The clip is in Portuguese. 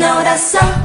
na oração.